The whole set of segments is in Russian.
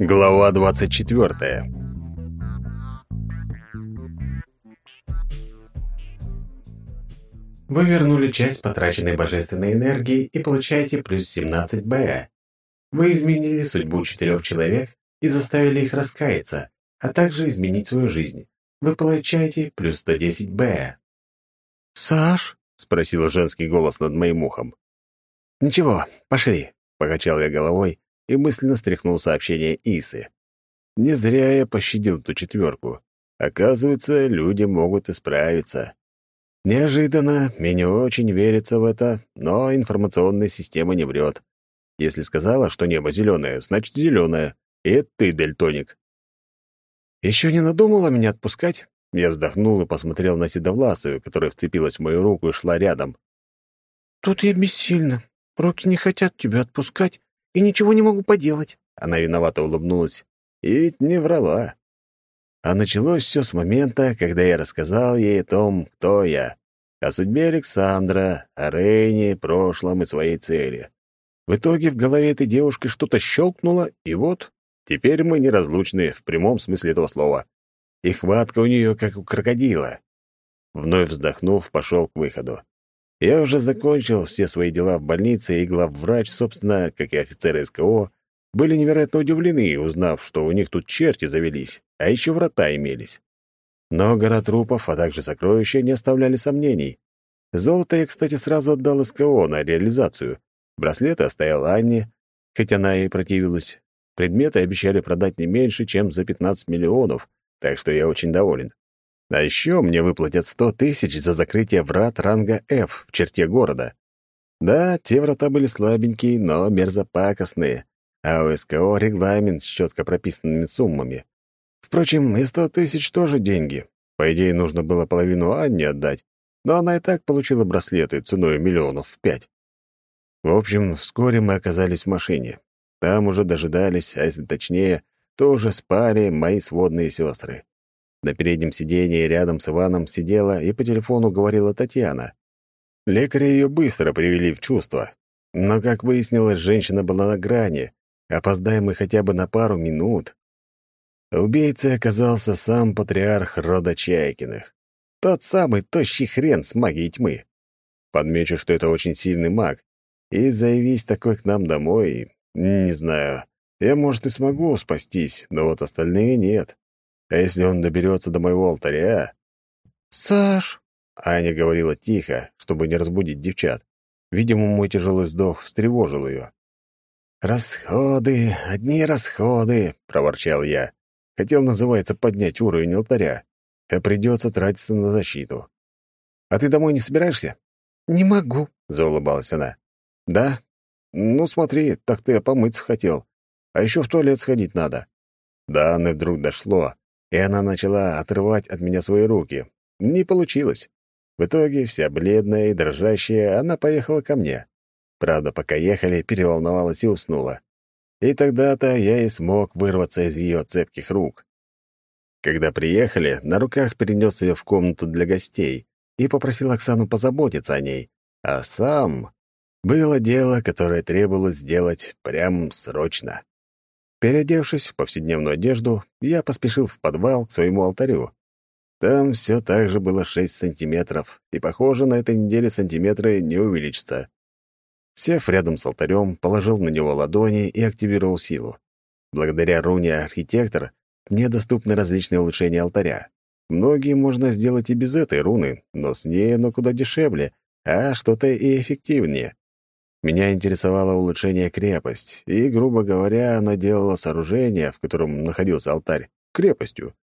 Глава 24. Вы вернули часть потраченной божественной энергии и получаете плюс 17 Б. Вы изменили судьбу четырех человек и заставили их раскаяться, а также изменить свою жизнь. Вы получаете плюс 110 Б. «Саш?» — спросил женский голос над моим ухом. «Ничего, пошли», — покачал я головой и мысленно стряхнул сообщение Исы. Не зря я пощадил ту четверку. Оказывается, люди могут исправиться. Неожиданно, мне не очень верится в это, но информационная система не врет. Если сказала, что небо зеленое, значит зеленое. И ты, Дельтоник. Еще не надумала меня отпускать? Я вздохнул и посмотрел на Седовласую, которая вцепилась в мою руку и шла рядом. «Тут я бессильна. Руки не хотят тебя отпускать, и ничего не могу поделать». Она виновато улыбнулась. И ведь не врала. А началось все с момента, когда я рассказал ей о том, кто я, о судьбе Александра, о Рейне, прошлом и своей цели. В итоге в голове этой девушки что-то щелкнуло, и вот теперь мы неразлучны в прямом смысле этого слова. И хватка у нее, как у крокодила. Вновь вздохнув, пошел к выходу. Я уже закончил все свои дела в больнице, и главврач, собственно, как и офицеры СКО, были невероятно удивлены, узнав, что у них тут черти завелись, а еще врата имелись. Но гора трупов, а также сокровища не оставляли сомнений. Золото я, кстати, сразу отдал СКО на реализацию. Браслеты оставил Анне, хоть она и противилась. Предметы обещали продать не меньше, чем за 15 миллионов, так что я очень доволен. А еще мне выплатят 100 тысяч за закрытие врат ранга F в черте города. Да, те врата были слабенькие, но мерзопакостные, а у СКО регламент с четко прописанными суммами. Впрочем, и 100 тысяч тоже деньги. По идее, нужно было половину Анне отдать, но она и так получила браслеты ценой миллионов в пять. В общем, вскоре мы оказались в машине. Там уже дожидались, а если точнее, то уже спали мои сводные сестры. На переднем сиденье рядом с Иваном сидела и по телефону говорила Татьяна. Лекари ее быстро привели в чувство. Но, как выяснилось, женщина была на грани. Опоздаем хотя бы на пару минут. Убийцей оказался сам патриарх рода Чайкиных. Тот самый тощий хрен с магией тьмы. Подмечу, что это очень сильный маг. И заявись такой к нам домой, не знаю, я, может, и смогу спастись, но вот остальные нет. А если он доберется до моего алтаря... «Саш!» — Аня говорила тихо, чтобы не разбудить девчат. Видимо, мой тяжелый вздох встревожил ее. «Расходы, одни расходы!» — проворчал я. Хотел, называется, поднять уровень алтаря, а придется тратиться на защиту. «А ты домой не собираешься?» «Не могу», — заулыбалась она. «Да? Ну, смотри, так ты помыться хотел. А еще в туалет сходить надо». Да, Анны вдруг дошло, и она начала отрывать от меня свои руки. Не получилось. В итоге, вся бледная и дрожащая, она поехала ко мне. Правда, пока ехали, переволновалась и уснула. И тогда-то я и смог вырваться из ее цепких рук. Когда приехали, на руках перенес ее в комнату для гостей и попросил Оксану позаботиться о ней. А сам... Было дело, которое требовалось сделать прям срочно. Переодевшись в повседневную одежду, я поспешил в подвал к своему алтарю. Там все так же было 6 сантиметров, и, похоже, на этой неделе сантиметры не увеличатся. Сев рядом с алтарем, положил на него ладони и активировал силу. Благодаря руне «Архитектор» мне доступны различные улучшения алтаря. Многие можно сделать и без этой руны, но с ней оно куда дешевле, а что-то и эффективнее. Меня интересовало улучшение крепость, и, грубо говоря, она делала сооружение, в котором находился алтарь, крепостью.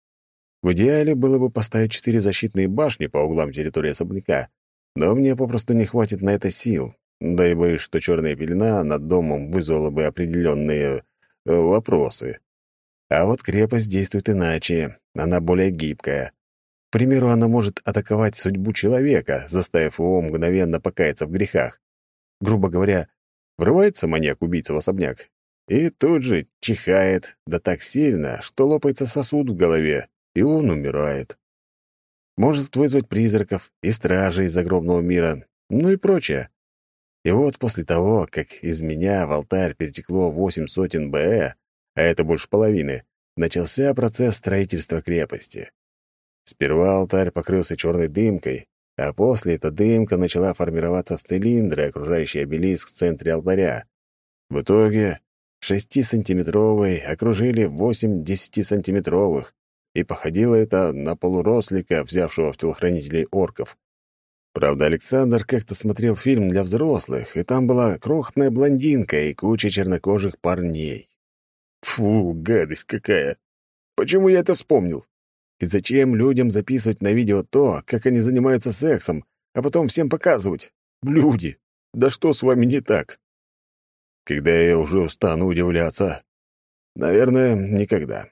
В идеале было бы поставить четыре защитные башни по углам территории особняка, но мне попросту не хватит на это сил, да и боюсь, что черная пелена над домом вызвала бы определенные э, вопросы. А вот крепость действует иначе, она более гибкая. К примеру, она может атаковать судьбу человека, заставив его мгновенно покаяться в грехах грубо говоря, врывается маньяк-убийца в особняк и тут же чихает, да так сильно, что лопается сосуд в голове, и он умирает. Может вызвать призраков и стражей загробного мира, ну и прочее. И вот после того, как из меня в алтарь перетекло восемь сотен БЭ, а это больше половины, начался процесс строительства крепости. Сперва алтарь покрылся черной дымкой, а после эта дымка начала формироваться в цилиндры, окружающие обелиск в центре алтаря. В итоге шестисантиметровый окружили восемь десятисантиметровых, и походило это на полурослика, взявшего в телохранителей орков. Правда, Александр как-то смотрел фильм для взрослых, и там была крохотная блондинка и куча чернокожих парней. Фу, гадость какая! Почему я это вспомнил? И зачем людям записывать на видео то, как они занимаются сексом, а потом всем показывать? Люди! Да что с вами не так? Когда я уже устану удивляться? Наверное, никогда.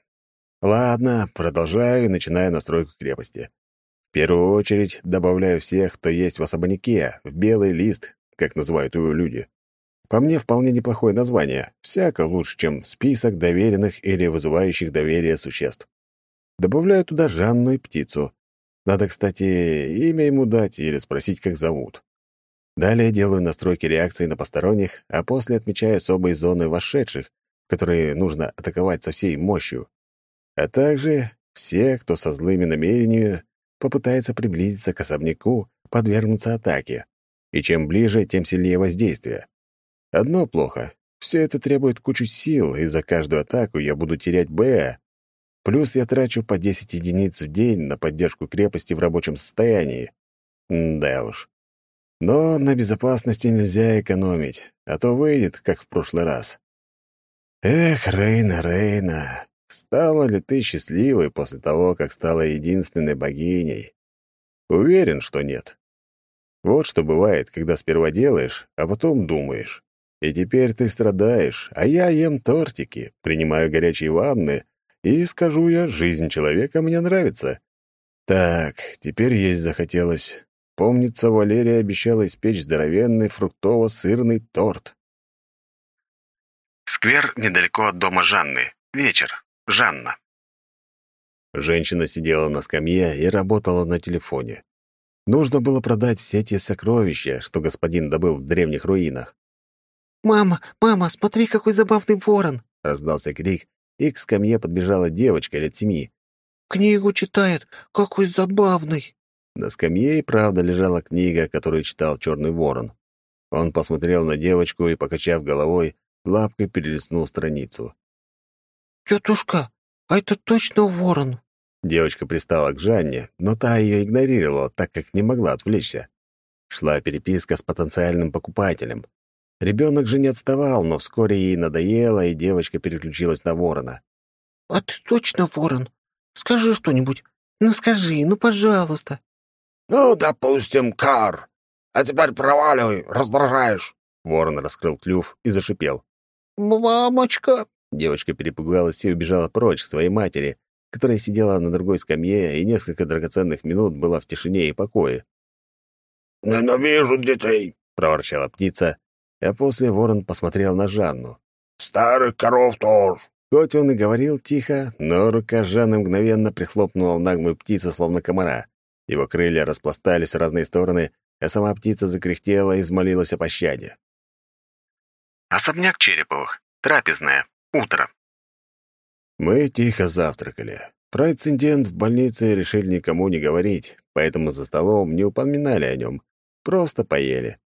Ладно, продолжаю и начинаю настройку крепости. В первую очередь добавляю всех, кто есть в особняке, в белый лист, как называют его люди. По мне, вполне неплохое название. Всяко лучше, чем список доверенных или вызывающих доверие существ. Добавляю туда Жанну и птицу. Надо, кстати, имя ему дать или спросить, как зовут. Далее делаю настройки реакции на посторонних, а после отмечаю особые зоны вошедших, которые нужно атаковать со всей мощью. А также все, кто со злыми намерениями попытается приблизиться к особняку, подвергнуться атаке. И чем ближе, тем сильнее воздействие. Одно плохо. Все это требует кучу сил, и за каждую атаку я буду терять Б. Плюс я трачу по 10 единиц в день на поддержку крепости в рабочем состоянии. М да уж. Но на безопасности нельзя экономить, а то выйдет, как в прошлый раз. Эх, Рейна, Рейна, Стала ли ты счастливой после того, как стала единственной богиней? Уверен, что нет. Вот что бывает, когда сперва делаешь, а потом думаешь. И теперь ты страдаешь, а я ем тортики, принимаю горячие ванны, и, скажу я, жизнь человека мне нравится. Так, теперь есть захотелось. Помнится, Валерия обещала испечь здоровенный фруктово-сырный торт. Сквер недалеко от дома Жанны. Вечер. Жанна. Женщина сидела на скамье и работала на телефоне. Нужно было продать все те сокровища, что господин добыл в древних руинах. «Мама, мама, смотри, какой забавный ворон!» — раздался крик, и к скамье подбежала девочка лет семи. «Книгу читает! Какой забавный!» На скамье и правда лежала книга, которую читал черный ворон. Он посмотрел на девочку и, покачав головой, лапкой перелистнул страницу. «Тетушка, а это точно ворон?» Девочка пристала к Жанне, но та ее игнорировала, так как не могла отвлечься. Шла переписка с потенциальным покупателем. Ребенок же не отставал, но вскоре ей надоело, и девочка переключилась на ворона. «А ты точно ворон? Скажи что-нибудь. Ну скажи, ну пожалуйста». «Ну, допустим, кар. А теперь проваливай, раздражаешь». Ворон раскрыл клюв и зашипел. «Мамочка!» Девочка перепугалась и убежала прочь к своей матери, которая сидела на другой скамье и несколько драгоценных минут была в тишине и покое. «Ненавижу детей!» — проворчала птица, а после ворон посмотрел на Жанну. «Старых коров тоже!» Хоть он и говорил тихо, но рука Жанны мгновенно прихлопнула наглую птицу, словно комара. Его крылья распластались в разные стороны, а сама птица закряхтела и взмолилась о пощаде. Особняк Череповых. Трапезная. Утро. Мы тихо завтракали. Про инцидент в больнице решили никому не говорить, поэтому за столом не упоминали о нем. Просто поели.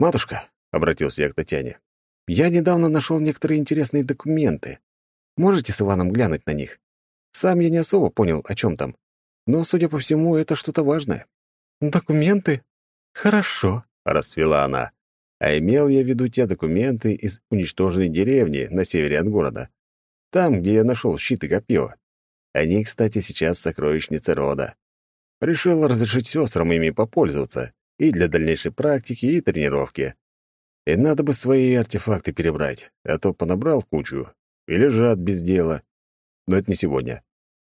«Матушка», — обратился я к Татьяне, — «я недавно нашел некоторые интересные документы. Можете с Иваном глянуть на них? Сам я не особо понял, о чем там. Но, судя по всему, это что-то важное». «Документы? Хорошо», — расцвела она. А имел я в виду те документы из уничтоженной деревни на севере от города. Там, где я нашел щит и копье. Они, кстати, сейчас сокровищницы рода. Решил разрешить сестрам ими попользоваться и для дальнейшей практики, и тренировки. И надо бы свои артефакты перебрать, а то понабрал кучу и лежат без дела. Но это не сегодня.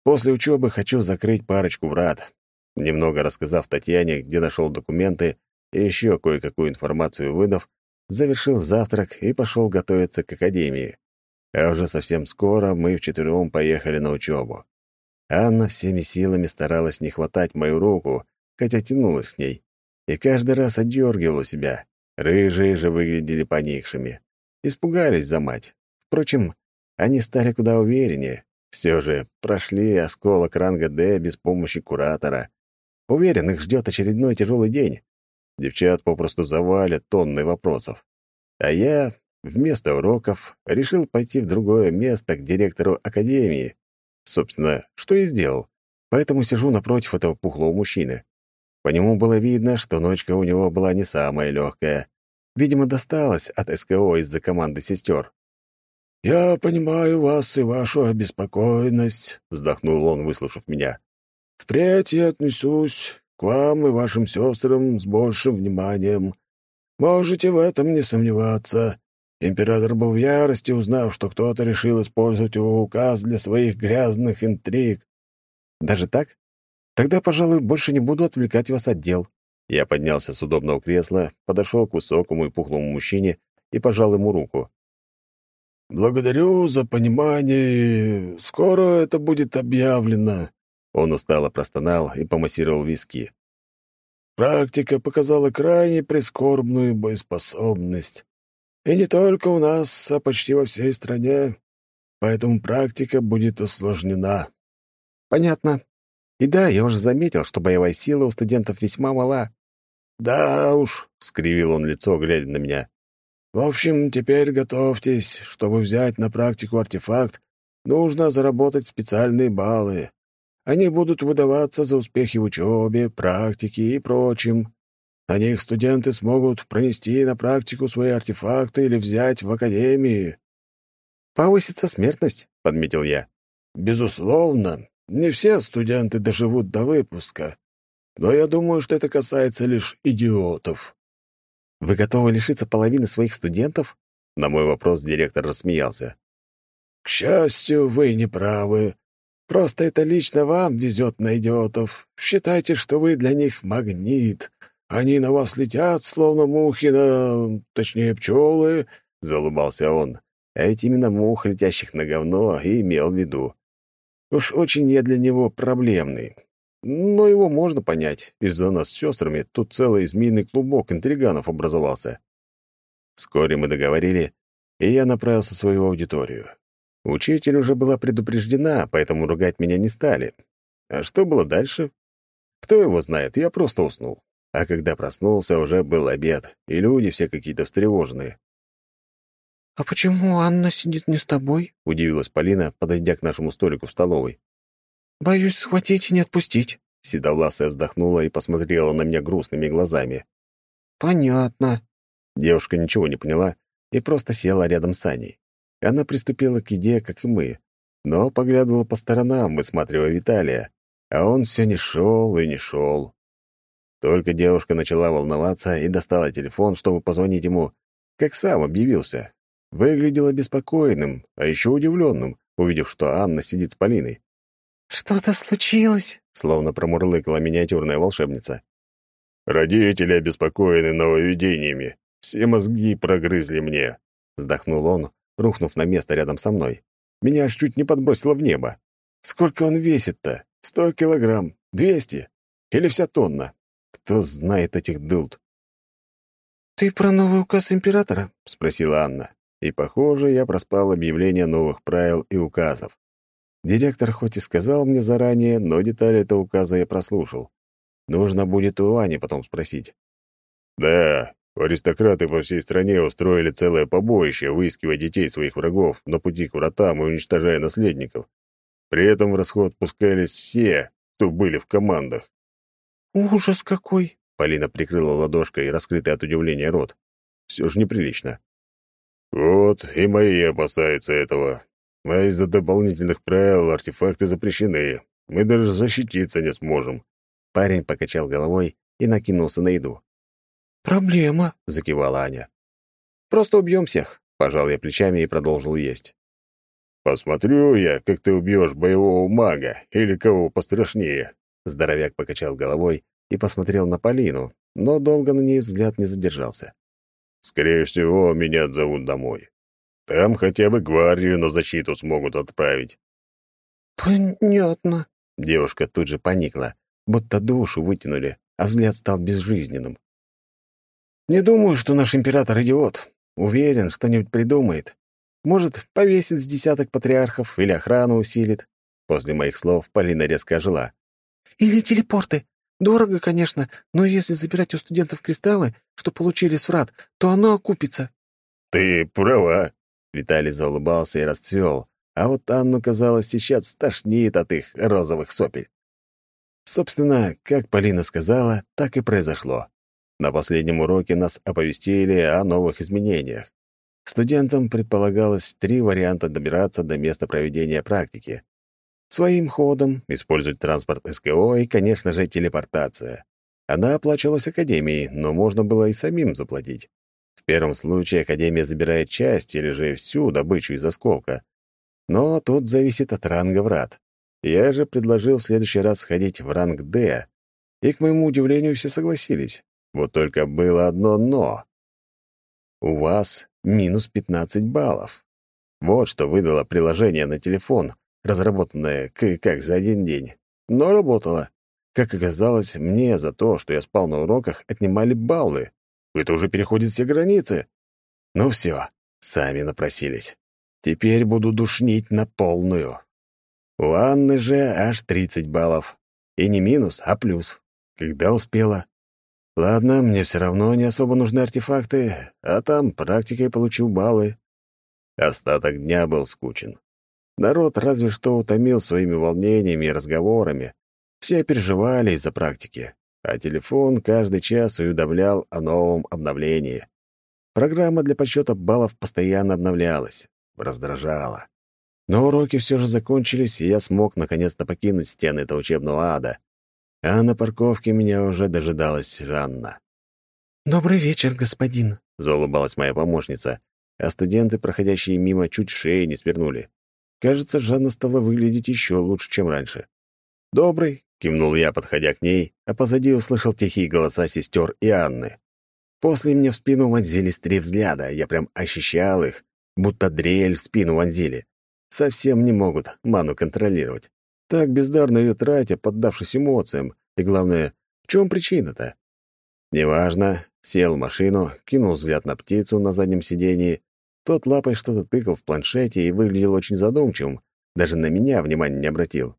После учебы хочу закрыть парочку врат. Немного рассказав Татьяне, где нашел документы, и еще кое-какую информацию выдав, завершил завтрак и пошел готовиться к академии. А уже совсем скоро мы вчетвером поехали на учебу. Анна всеми силами старалась не хватать мою руку, хотя тянулась к ней, и каждый раз отдергивала себя. Рыжие же выглядели поникшими. Испугались за мать. Впрочем, они стали куда увереннее. Все же прошли осколок ранга «Д» без помощи куратора. Уверен, их ждет очередной тяжелый день. Девчат попросту завалят тонны вопросов. А я вместо уроков решил пойти в другое место к директору академии. Собственно, что и сделал. Поэтому сижу напротив этого пухлого мужчины. По нему было видно, что ночка у него была не самая легкая. Видимо, досталась от СКО из-за команды сестер. «Я понимаю вас и вашу обеспокоенность», — вздохнул он, выслушав меня. «Впредь я отнесусь к вам и вашим сестрам с большим вниманием. Можете в этом не сомневаться. Император был в ярости, узнав, что кто-то решил использовать его указ для своих грязных интриг. Даже так? Тогда, пожалуй, больше не буду отвлекать вас от дел. Я поднялся с удобного кресла, подошел к высокому и пухлому мужчине и пожал ему руку. «Благодарю за понимание. Скоро это будет объявлено». Он устало простонал и помассировал виски. «Практика показала крайне прискорбную боеспособность. И не только у нас, а почти во всей стране. Поэтому практика будет усложнена». «Понятно. И да, я уже заметил, что боевая сила у студентов весьма мала». «Да уж», — скривил он лицо, глядя на меня. В общем, теперь готовьтесь. Чтобы взять на практику артефакт, нужно заработать специальные баллы. Они будут выдаваться за успехи в учебе, практике и прочем. На них студенты смогут пронести на практику свои артефакты или взять в академии. «Повысится смертность», — подметил я. «Безусловно. Не все студенты доживут до выпуска. Но я думаю, что это касается лишь идиотов». Вы готовы лишиться половины своих студентов? На мой вопрос директор рассмеялся. К счастью, вы не правы. Просто это лично вам везет на идиотов. Считайте, что вы для них магнит. Они на вас летят, словно мухи на... точнее, пчелы, — залыбался он. А ведь именно мух, летящих на говно, и имел в виду. Уж очень я для него проблемный. Но его можно понять. Из-за нас с сестрами тут целый змеиный клубок интриганов образовался. Вскоре мы договорили, и я направился в свою аудиторию. Учитель уже была предупреждена, поэтому ругать меня не стали. А что было дальше? Кто его знает, я просто уснул. А когда проснулся, уже был обед, и люди все какие-то встревоженные. «А почему Анна сидит не с тобой?» — удивилась Полина, подойдя к нашему столику в столовой. «Боюсь схватить и не отпустить». Седовласая вздохнула и посмотрела на меня грустными глазами. «Понятно». Девушка ничего не поняла и просто села рядом с Аней. Она приступила к еде, как и мы, но поглядывала по сторонам, высматривая Виталия, а он все не шел и не шел. Только девушка начала волноваться и достала телефон, чтобы позвонить ему, как сам объявился. Выглядел обеспокоенным, а еще удивленным, увидев, что Анна сидит с Полиной. «Что-то случилось?» — словно промурлыкала миниатюрная волшебница. «Родители обеспокоены нововведениями. Все мозги прогрызли мне», — вздохнул он, рухнув на место рядом со мной. Меня аж чуть не подбросило в небо. «Сколько он весит-то? Сто килограмм? Двести? Или вся тонна? Кто знает этих дылд?» «Ты про новый указ императора?» — спросила Анна. И, похоже, я проспал объявление новых правил и указов. Директор хоть и сказал мне заранее, но детали этого указа я прослушал. Нужно будет у Ани потом спросить. «Да, аристократы по всей стране устроили целое побоище, выискивая детей своих врагов на пути к вратам и уничтожая наследников. При этом в расход пускались все, кто были в командах». «Ужас какой!» — Полина прикрыла ладошкой раскрытый от удивления рот. Все же неприлично. «Вот, и мои опасаются этого. А из-за дополнительных правил артефакты запрещены. Мы даже защититься не сможем». Парень покачал головой и накинулся на еду. «Проблема», — закивала Аня. «Просто убьем всех», — пожал я плечами и продолжил есть. «Посмотрю я, как ты убьешь боевого мага или кого пострашнее». Здоровяк покачал головой и посмотрел на Полину, но долго на ней взгляд не задержался. «Скорее всего, меня отзовут домой. Там хотя бы гвардию на защиту смогут отправить. Понятно. Девушка тут же поникла, будто душу вытянули, а взгляд стал безжизненным. Не думаю, что наш император идиот. Уверен, что-нибудь придумает. Может, повесит с десяток патриархов или охрану усилит. После моих слов Полина резко ожила. Или телепорты. Дорого, конечно, но если забирать у студентов кристаллы, что получили с врат, то оно окупится. Ты права. Виталий заулыбался и расцвел, а вот Анну, казалось, сейчас стошнит от их розовых сопель. Собственно, как Полина сказала, так и произошло. На последнем уроке нас оповестили о новых изменениях. Студентам предполагалось три варианта добираться до места проведения практики. Своим ходом, использовать транспорт СКО и, конечно же, телепортация. Она оплачивалась Академией, но можно было и самим заплатить. В первом случае Академия забирает часть или же всю добычу из осколка. Но тут зависит от ранга врат. Я же предложил в следующий раз сходить в ранг «Д», и, к моему удивлению, все согласились. Вот только было одно «но». У вас минус 15 баллов. Вот что выдало приложение на телефон, разработанное как за один день. Но работало. Как оказалось, мне за то, что я спал на уроках, отнимали баллы. Это уже переходит все границы. Ну все, сами напросились. Теперь буду душнить на полную. У Анны же аж 30 баллов. И не минус, а плюс. Когда успела. Ладно, мне все равно не особо нужны артефакты, а там практикой получу баллы. Остаток дня был скучен. Народ разве что утомил своими волнениями и разговорами. Все переживали из-за практики, а телефон каждый час уведомлял о новом обновлении. Программа для подсчета баллов постоянно обновлялась. Раздражала. Но уроки все же закончились, и я смог наконец-то покинуть стены этого учебного ада. А на парковке меня уже дожидалась Жанна. «Добрый вечер, господин», — заулыбалась моя помощница, а студенты, проходящие мимо, чуть шеи не свернули. Кажется, Жанна стала выглядеть еще лучше, чем раньше. «Добрый», — кивнул я, подходя к ней, а позади услышал тихие голоса сестер и Анны. После мне в спину вонзились три взгляда, я прям ощущал их, будто дрель в спину вонзили. Совсем не могут ману контролировать. Так бездарно ее тратя, поддавшись эмоциям. И главное, в чем причина-то? Неважно, сел в машину, кинул взгляд на птицу на заднем сидении тот лапой что-то тыкал в планшете и выглядел очень задумчивым, даже на меня внимания не обратил.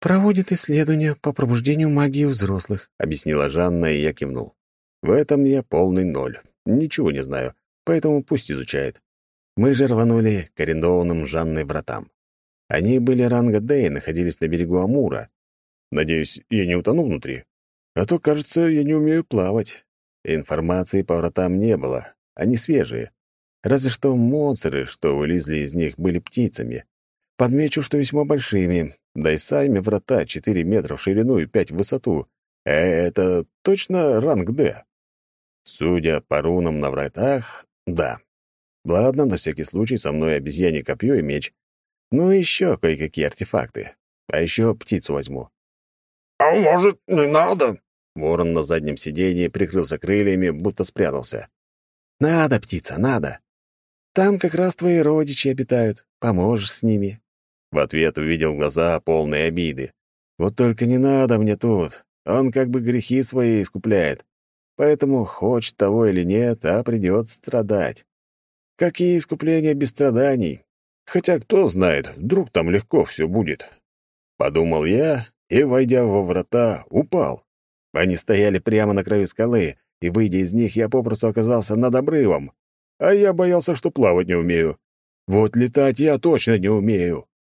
«Проводит исследования по пробуждению магии у взрослых», — объяснила Жанна, и я кивнул. «В этом я полный ноль. Ничего не знаю, поэтому пусть изучает. Мы же рванули к арендованным Жанной вратам. Они были ранга Д и находились на берегу Амура. Надеюсь, я не утону внутри. А то, кажется, я не умею плавать. Информации по вратам не было, они свежие. Разве что монстры, что вылезли из них, были птицами. Подмечу, что весьма большими, да и сами врата 4 метра в ширину и 5 в высоту. Э, это точно ранг Д. Судя по рунам на вратах, да. Ладно, на всякий случай со мной обезьяне копье и меч. Ну и еще кое-какие артефакты. А еще птицу возьму. «А может, не надо?» Ворон на заднем сиденье прикрылся крыльями, будто спрятался. «Надо, птица, надо. Там как раз твои родичи обитают. Поможешь с ними». В ответ увидел глаза, полные обиды. «Вот только не надо мне тут. Он как бы грехи свои искупляет. Поэтому, хочет того или нет, а придется страдать. Какие искупления без страданий? Хотя кто знает, вдруг там легко все будет». Подумал я и, войдя во врата, упал. Они стояли прямо на краю скалы, и, выйдя из них, я попросту оказался над обрывом. А я боялся, что плавать не умею. Вот летать я точно не умею.